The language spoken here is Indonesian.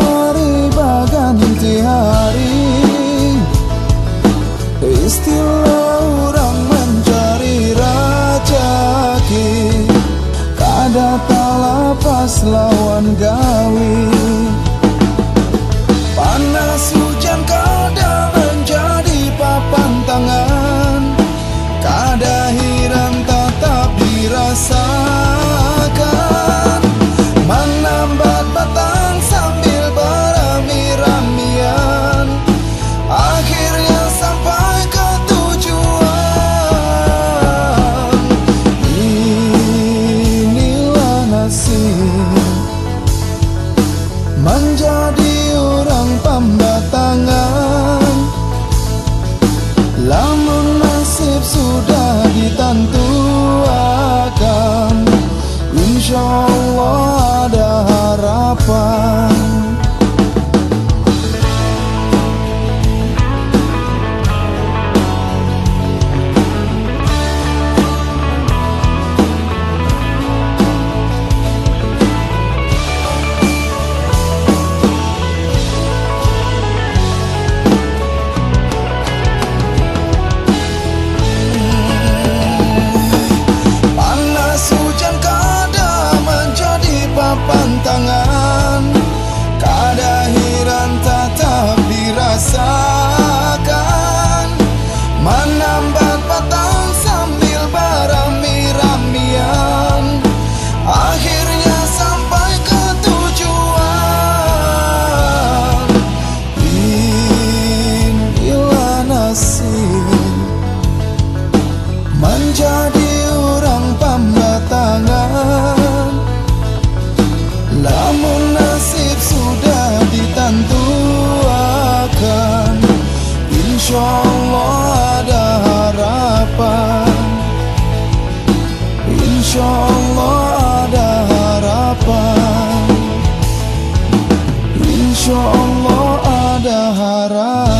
hari baganti hari. Istilah orang mencari rajaki Kada tak lapas lawan gawi. Panas hujan kau pembatangan insya Allah ada harapan. Insya Allah ada harapan.